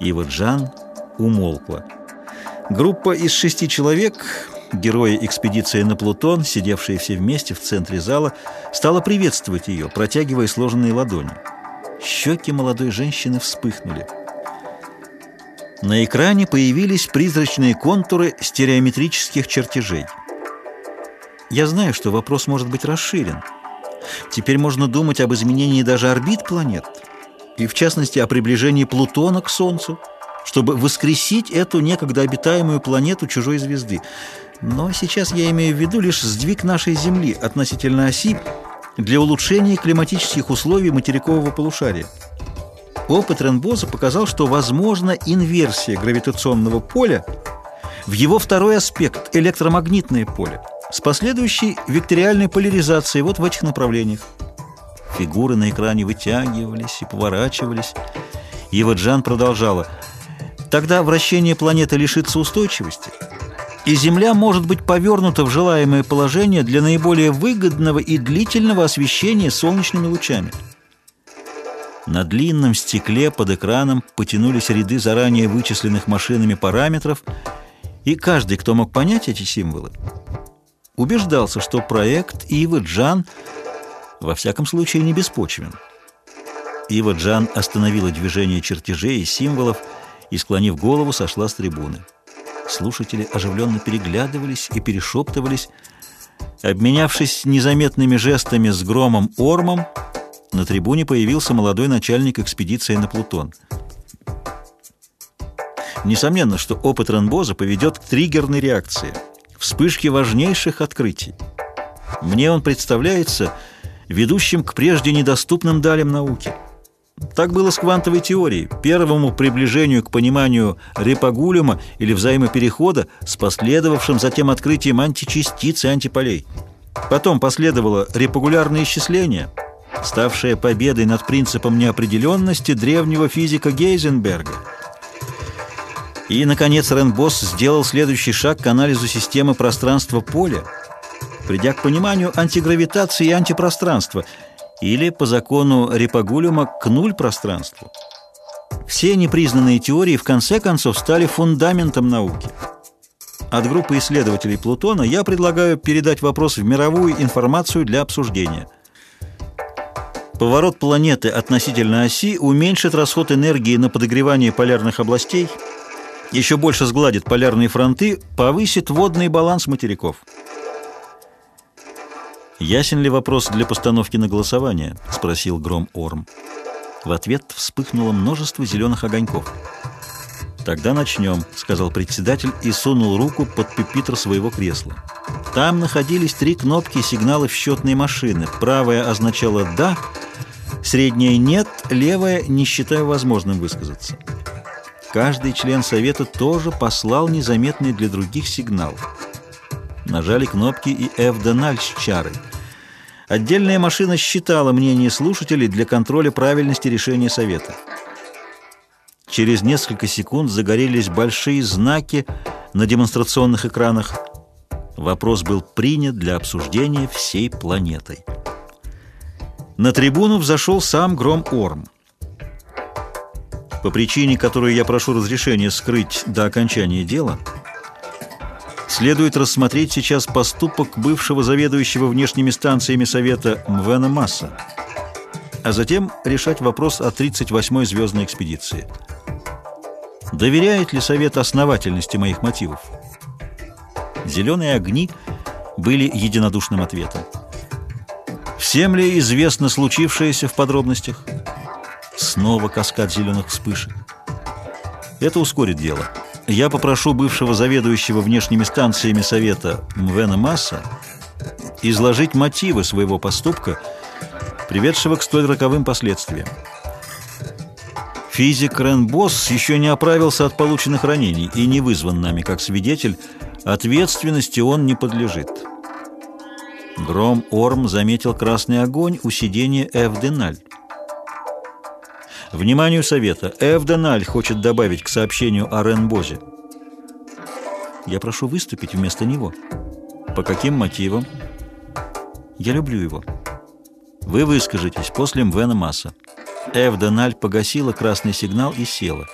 И вот Жан умолкла. Группа из шести человек, герои экспедиции на Плутон, сидевшие все вместе в центре зала, стала приветствовать ее, протягивая сложенные ладони. Щеки молодой женщины вспыхнули. На экране появились призрачные контуры стереометрических чертежей. Я знаю, что вопрос может быть расширен. Теперь можно думать об изменении даже орбит планет, и в частности о приближении Плутона к Солнцу, чтобы воскресить эту некогда обитаемую планету чужой звезды. Но сейчас я имею в виду лишь сдвиг нашей Земли относительно оси для улучшения климатических условий материкового полушария. Опыт Ренбоза показал, что возможна инверсия гравитационного поля в его второй аспект – электромагнитное поле, с последующей векториальной поляризацией вот в этих направлениях. Фигуры на экране вытягивались и поворачивались. Еваджан продолжала. Тогда вращение планеты лишится устойчивости, и Земля может быть повернута в желаемое положение для наиболее выгодного и длительного освещения солнечными лучами. На длинном стекле под экраном потянулись ряды заранее вычисленных машинами параметров, и каждый, кто мог понять эти символы, убеждался, что проект Ивы Джан во всяком случае не беспочвен. Ива Джан остановила движение чертежей и символов и, склонив голову, сошла с трибуны. Слушатели оживленно переглядывались и перешептывались. Обменявшись незаметными жестами с Громом Ормом, на трибуне появился молодой начальник экспедиции на Плутон. Несомненно, что опыт Ренбоза поведет к триггерной реакции, вспышке важнейших открытий. Мне он представляется ведущим к прежде недоступным далям науки. Так было с квантовой теорией, первому приближению к пониманию репагулюма или взаимоперехода с последовавшим затем открытием античастиц и антиполей. Потом последовало репагулярное исчисление – ставшая победой над принципом неопределенности древнего физика Гейзенберга. И, наконец, Ренбос сделал следующий шаг к анализу системы пространства-поля, придя к пониманию антигравитации и антипространства, или, по закону Репагулюма, к нуль-пространству. Все непризнанные теории, в конце концов, стали фундаментом науки. От группы исследователей Плутона я предлагаю передать вопрос в мировую информацию для обсуждения – Поворот планеты относительно оси уменьшит расход энергии на подогревание полярных областей, еще больше сгладит полярные фронты, повысит водный баланс материков. «Ясен ли вопрос для постановки на голосование?» — спросил Гром Орм. В ответ вспыхнуло множество зеленых огоньков. «Тогда начнем», — сказал председатель и сунул руку под пюпитр своего кресла. Там находились три кнопки сигналов счетной машины. Правая означала «да», Средняя «нет», левая «не считаю возможным высказаться». Каждый член совета тоже послал незаметный для других сигнал. Нажали кнопки и Эвдональ с чарой. Отдельная машина считала мнение слушателей для контроля правильности решения совета. Через несколько секунд загорелись большие знаки на демонстрационных экранах. Вопрос был принят для обсуждения всей планетой. На трибуну взошел сам Гром Орм. По причине, которую я прошу разрешения скрыть до окончания дела, следует рассмотреть сейчас поступок бывшего заведующего внешними станциями Совета Мвена Масса, а затем решать вопрос о 38-й звездной экспедиции. Доверяет ли Совет основательности моих мотивов? Зеленые огни были единодушным ответом. Всем ли известно случившееся в подробностях? Снова каскад зеленых вспышек. Это ускорит дело. Я попрошу бывшего заведующего внешними станциями Совета Мвена Масса изложить мотивы своего поступка, приведшего к столь роковым последствиям. Физик Ренбосс еще не оправился от полученных ранений и не вызван нами как свидетель. Ответственности он не подлежит. Гром Орм заметил красный огонь у сидения Эвденаль. Вниманию совета. Эвденаль хочет добавить к сообщению о Ренбозе. Я прошу выступить вместо него. По каким мотивам? Я люблю его. Вы выскажетесь после Мвена Масса. Эвдональ погасила красный сигнал и села.